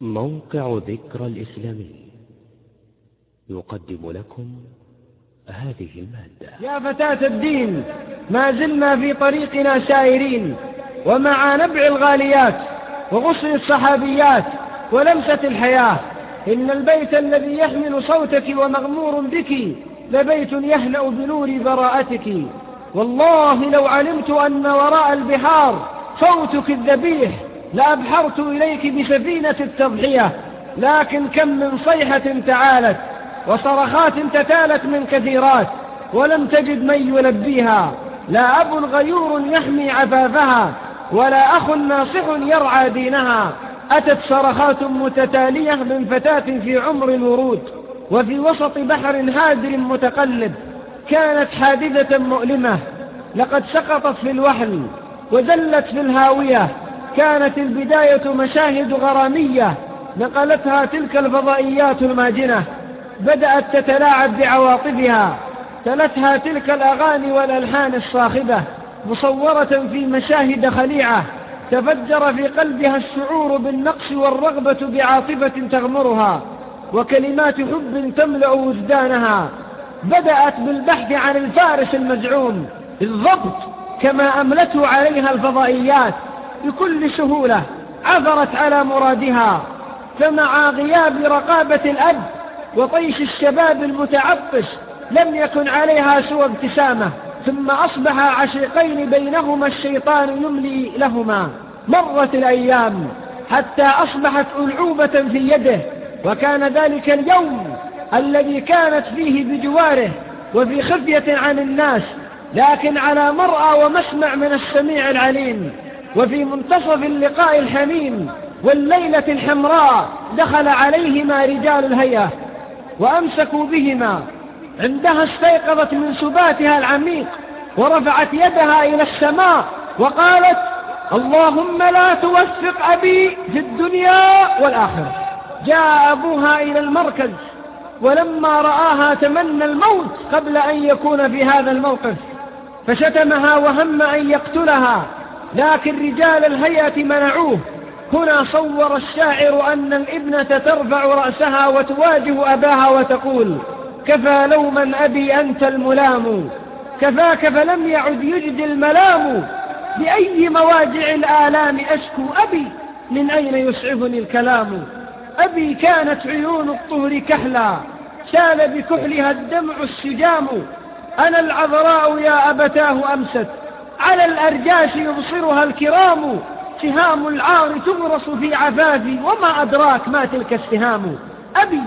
موقع ذكرى الإسلامي يقدم لكم هذه المادة. يا فتاة الدين ما زلنا في طريقنا سائرين ومع نبع الغاليات وغسل الصحابيات ولمسة الحياة إن البيت الذي يحمل صوتك ومغمور بك لبيت يهنأ بنور براءتك. والله لو علمت أن وراء البحار صوتك الذبيح لأبحرت إليك بسفينة التضحية لكن كم من صيحة تعالت وصرخات تتالت من كثيرات ولم تجد من يلبيها. لا أب غيور يحمي عفافها ولا أخ ناصح يرعى دينها. أتت صرخات متتالية من فتاة في عمر الورود وفي وسط بحر هادر متقلب كانت حادثة مؤلمة. لقد سقطت في الوحل وزلت في الهاوية كانت البداية مشاهد غرامية نقلتها تلك الفضائيات الماجنة بدأت تتلاعب بعواطفها تلتها تلك الأغاني والألحان الصاخبة مصورة في مشاهد خليعة تفجر في قلبها الشعور بالنقص والرغبة بعاطفة تغمرها وكلمات حب تملأ وجدانها. بدأت بالبحث عن الفارس المزعوم بالضبط كما أملته عليها الفضائيات. بكل سهولة عثرت على مرادها فمع غياب رقابة الأب وطيش الشباب المتعطش لم يكن عليها سوى ابتسامة ثم أصبح عشيقين بينهما الشيطان يملي لهما. مرت الأيام حتى أصبحت ألعوبة في يده وكان ذلك اليوم الذي كانت فيه بجواره وفي خفية عن الناس لكن على مرأى ومسمع من السميع العليم. وفي منتصف اللقاء الحميم والليلة الحمراء دخل عليهما رجال الهيئة وأمسكوا بهما. عندها استيقظت من سباتها العميق ورفعت يدها إلى السماء وقالت اللهم لا توفق أبي في الدنيا والآخرة. جاء أبوها إلى المركز ولما رآها تمنى الموت قبل أن يكون في هذا الموقف. فشتمها وهم أن يقتلها. لكن رجال الهيئة منعوه. هنا صور الشاعر أن الابنة ترفع رأسها وتواجه أباها وتقول كفى لوما أبي أنت الملام. كفاك فلم يعد يجدي الملام. بأي مواجع الآلام أشكو أبي؟ من أين يسعفني الكلام؟ أبي كانت عيون الطهر كحلا. سال بكحلها الدمع السجام أنا العذراء يا أبتاه أمست. على الأرجاس يبصرها الكرام سهام العار تغرس في عفافي وما أدراك ما تلك السهام؟ أبي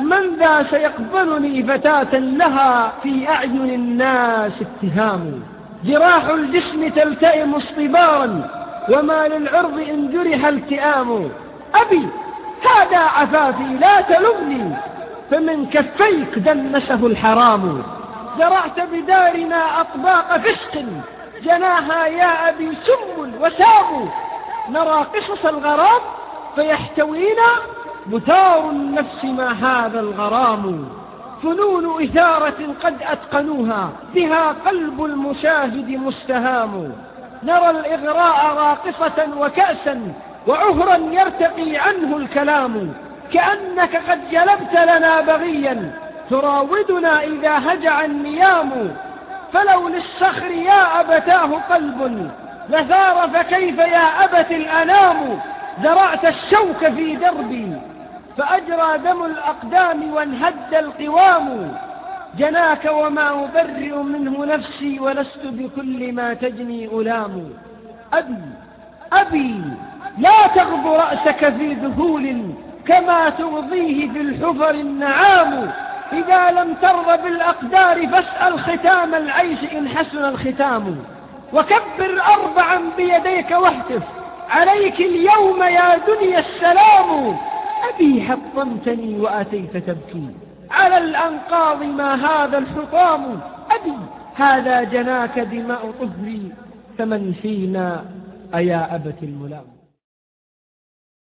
من ذا سيقبلني فتاة لها في أعين الناس اتهام؟ جراح الجسم تلتئم اصطبارا وما للعرض إن جرح التئام؟ أبي هذا عفافي لا تلمني فمن كفيك دنسه الحرام. زرعت بدارنا أطباق فسق جناها يا أبي سم وسام نرى قصص الغرام فيحتوينا. متار النفس ما هذا الغرام. فنون إثارة قد أتقنوها. بها قلب المشاهد مستهام. نرى الإغراء راقصة وكأسا وعهرا يرتقي عنه الكلام. كأنك قد جلبت لنا بغيا. تراودنا إذا هجع النيام. فلو للصخر يا أبتاه قلب لثار فكيف يا أبت الأنام؟ زرعت الشوك في دربي فأجرى دم الأقدام وانهد القوام. جناك وما أبرئ منه نفسي ولست بكل ما تجني ألام. أبي أبي لا تغض رأسك في ذهول كما تغضيه في الحفر النعام. إذا لم ترض بالأقدار فاسأل ختام العيش إن حسن الختام. وكبر أربعا بيديك واهتف. عليك اليوم يا دنيا السلام. أبي حطمتني وأتيت تبكي. على الأنقاض ما هذا الحطام. أبي هذا جناك دماء طهري. فمن فينا أيا أبت الملام.